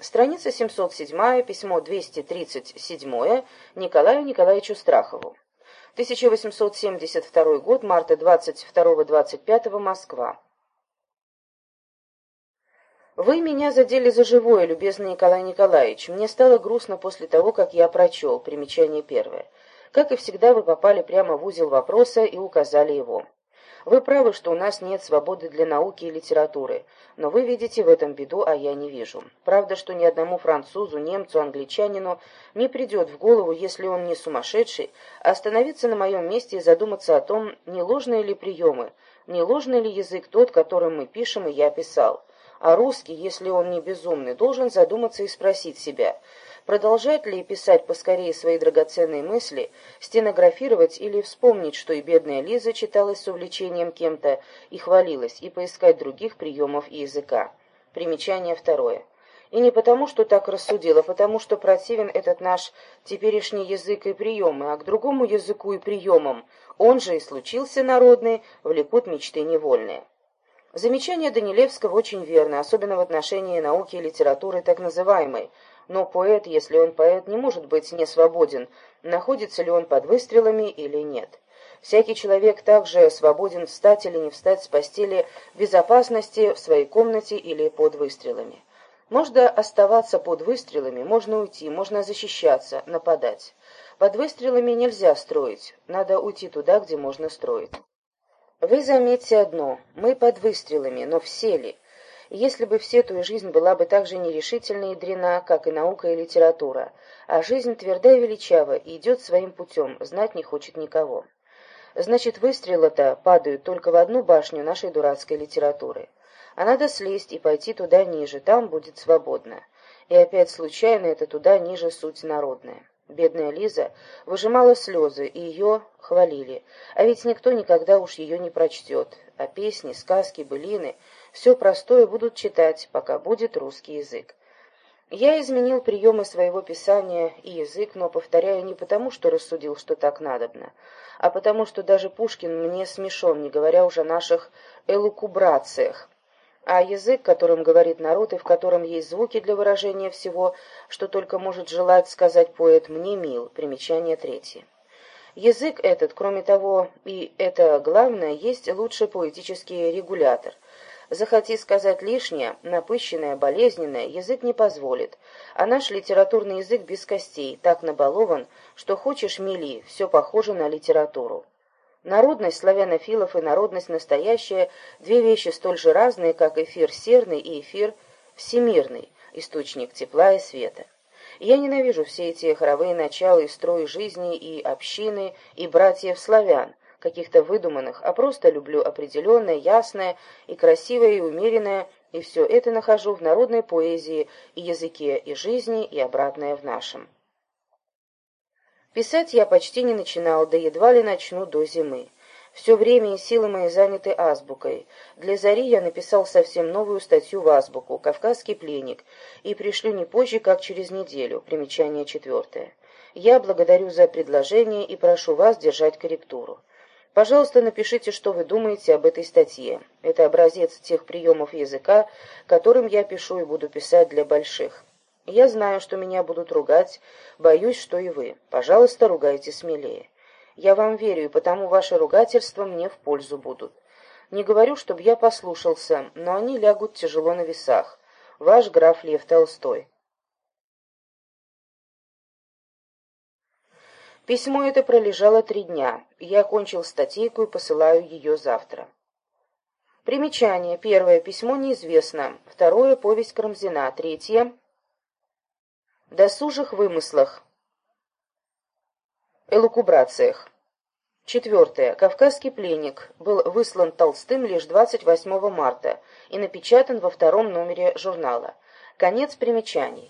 Страница 707, письмо 237 Николаю Николаевичу Страхову. 1872 год, марта 22-25, Москва. Вы меня задели за живое, любезный Николай Николаевич. Мне стало грустно после того, как я прочел. Примечание первое. Как и всегда, вы попали прямо в узел вопроса и указали его. Вы правы, что у нас нет свободы для науки и литературы, но вы видите в этом беду, а я не вижу. Правда, что ни одному французу, немцу, англичанину не придет в голову, если он не сумасшедший, остановиться на моем месте и задуматься о том, не ложные ли приемы, не ложный ли язык тот, которым мы пишем и я писал. А русский, если он не безумный, должен задуматься и спросить себя – Продолжать ли писать поскорее свои драгоценные мысли, стенографировать или вспомнить, что и бедная Лиза читалась с увлечением кем-то и хвалилась, и поискать других приемов и языка. Примечание второе. И не потому, что так рассудила, а потому что противен этот наш теперешний язык и приемы, а к другому языку и приемам, он же и случился народный, влекут мечты невольные. Замечание Данилевского очень верно, особенно в отношении науки и литературы так называемой, но поэт, если он поэт, не может быть не свободен, находится ли он под выстрелами или нет. Всякий человек также свободен встать или не встать с постели в безопасности в своей комнате или под выстрелами. Можно оставаться под выстрелами, можно уйти, можно защищаться, нападать. Под выстрелами нельзя строить, надо уйти туда, где можно строить. Вы заметьте одно, мы под выстрелами, но все ли? Если бы все твоя жизнь была бы так же нерешительна и дрена, как и наука и литература, а жизнь тверда и величава и идет своим путем, знать не хочет никого. Значит, выстрелы-то падают только в одну башню нашей дурацкой литературы. А надо слезть и пойти туда ниже, там будет свободно. И опять случайно это туда ниже суть народная. Бедная Лиза выжимала слезы, и ее хвалили. А ведь никто никогда уж ее не прочтет. А песни, сказки, былины все простое будут читать, пока будет русский язык. Я изменил приемы своего писания и язык, но, повторяю, не потому, что рассудил, что так надобно, а потому, что даже Пушкин мне смешон, не говоря уже о наших элукубрациях. А язык, которым говорит народ и в котором есть звуки для выражения всего, что только может желать сказать поэт, мне мил. Примечание третье. Язык этот, кроме того, и это главное, есть лучший поэтический регулятор – Захоти сказать лишнее, напыщенное, болезненное, язык не позволит. А наш литературный язык без костей, так набалован, что хочешь мели, все похоже на литературу. Народность славянофилов и народность настоящая – две вещи столь же разные, как эфир серный и эфир всемирный, источник тепла и света. Я ненавижу все эти хоровые начала и строи жизни, и общины, и братьев славян, каких-то выдуманных, а просто люблю определенное, ясное и красивое и умеренное, и все это нахожу в народной поэзии и языке и жизни, и обратное в нашем. Писать я почти не начинал, да едва ли начну до зимы. Все время и силы мои заняты азбукой. Для Зари я написал совсем новую статью в азбуку «Кавказский пленник» и пришлю не позже, как через неделю. Примечание четвертое. Я благодарю за предложение и прошу вас держать корректуру. Пожалуйста, напишите, что вы думаете об этой статье. Это образец тех приемов языка, которым я пишу и буду писать для больших. Я знаю, что меня будут ругать, боюсь, что и вы. Пожалуйста, ругайте смелее. Я вам верю, и потому ваши ругательства мне в пользу будут. Не говорю, чтобы я послушался, но они лягут тяжело на весах. Ваш граф Лев Толстой. Письмо это пролежало три дня. Я окончил статейку и посылаю ее завтра. Примечание. Первое. Письмо неизвестно. Второе. Повесть Карамзина. Третье. Досужих вымыслах. Элукубрациях. Четвертое. Кавказский пленник был выслан Толстым лишь 28 марта и напечатан во втором номере журнала. Конец примечаний.